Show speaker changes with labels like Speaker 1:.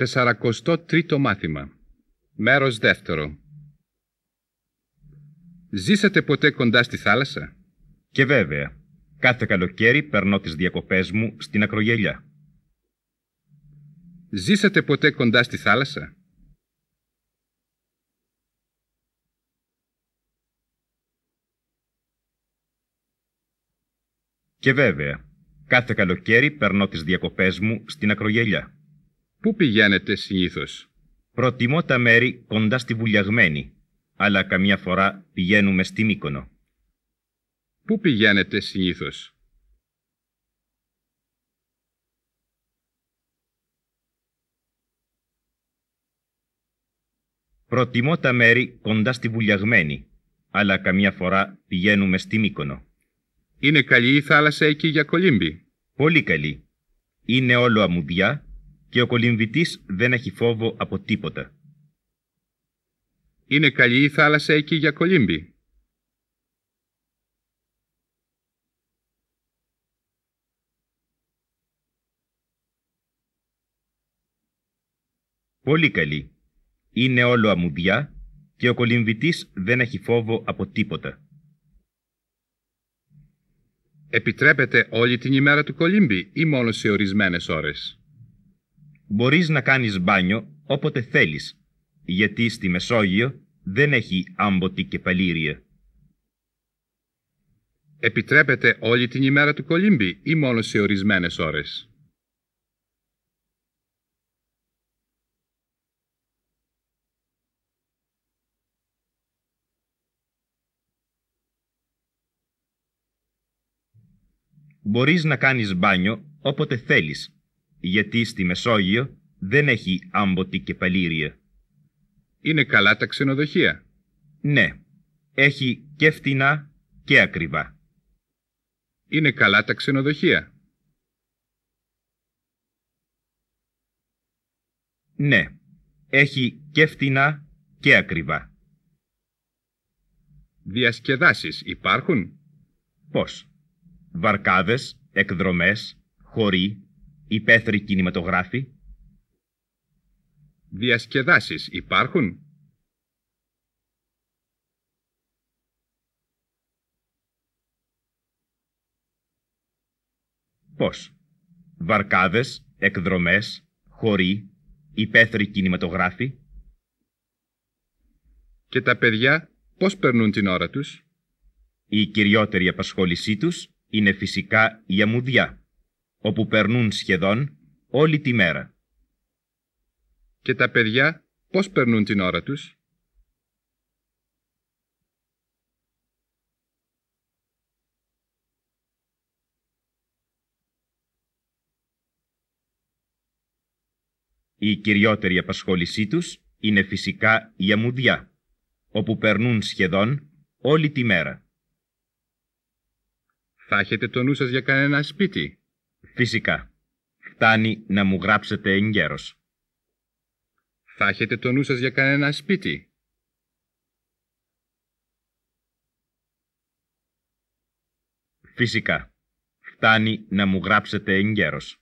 Speaker 1: Τεσσαρακοστό τρίτο μάθημα. Μέρος δεύτερο. Ζήσατε ποτέ κοντά στη θάλασσα;
Speaker 2: Και βέβαια, κάθε καλοκαίρι περνώ τις διακοπές μου στην Ακρογελιά.
Speaker 1: Ζήσατε ποτέ κοντά στη θάλασσα;
Speaker 2: Και βέβαια, κάθε καλοκαίρι περνώ τις διακοπές μου στην Ακρογελιά.
Speaker 1: Πού πηγαίνετε συνήθως;
Speaker 2: Προτιμώ τα μέρη κοντά στη Βουλιαγμένη, αλλά καμιά φορά πηγαίνουμε στη Μύκονο.
Speaker 1: Πού πηγαίνετε συνήθως;
Speaker 2: Προτιμώ τα μέρη κοντά στη Βουλιαγμένη, αλλά καμιά φορά πηγαίνουμε στη Μύκονο.
Speaker 1: Είναι καλή η θάλασσα εκεί για κολύμπη.
Speaker 2: Πολύ καλή. Είναι όλο αμμουδιά και ο κολυμβητής δεν έχει φόβο από τίποτα.
Speaker 1: Είναι καλή η θάλασσα εκεί για κολύμπη.
Speaker 2: Πολύ καλή. Είναι όλο αμμουδιά και ο κολυμβητής δεν έχει φόβο από τίποτα.
Speaker 1: Επιτρέπετε όλη την ημέρα του κολύμπη ή μόνο σε ορισμένες ώρες;
Speaker 2: Μπορείς να κάνεις μπάνιο όποτε θέλεις, γιατί στη Μεσόγειο δεν έχει άμποτη και παλήρια.
Speaker 1: Επιτρέπετε όλη την ημέρα του κολύμπη ή μόνο σε ορισμένες ώρες;
Speaker 2: Μπορείς να κάνεις μπάνιο όποτε θέλεις, γιατί στη Μεσόγειο δεν έχει άμποτη και παλήρια.
Speaker 1: Είναι καλά τα ξενοδοχεία.
Speaker 2: Ναι, έχει και φτηνά και ακριβά.
Speaker 1: Είναι καλά τα ξενοδοχεία.
Speaker 2: Ναι, έχει και φτηνά και ακριβά.
Speaker 1: Διασκεδάσεις υπάρχουν;
Speaker 2: Πώς; Βαρκάδες, εκδρομές, χωρί, υπαίθροι κινηματογράφοι.
Speaker 1: Διασκεδάσεις υπάρχουν.
Speaker 2: Πώς; Βαρκάδες, εκδρομές, χωρί, υπαίθροι κινηματογράφοι.
Speaker 1: Και τα παιδιά πώς περνούν την ώρα τους;
Speaker 2: Η κυριότερη απασχόλησή τους είναι φυσικά η αμμουδιά, όπου περνούν σχεδόν όλη τη μέρα.
Speaker 1: Και τα παιδιά πώς περνούν την ώρα τους;
Speaker 2: Η κυριότερη απασχόλησή τους είναι φυσικά η αμμουδιά, όπου περνούν σχεδόν όλη τη μέρα.
Speaker 1: Θα έχετε το νου σας για κανένα σπίτι;
Speaker 2: Φυσικά. Φτάνει να μου γράψετε εγκαίρος.
Speaker 1: Θα έχετε το νου σας για κανένα σπίτι.
Speaker 2: Φυσικά. Φτάνει να μου γράψετε εγκαίρος.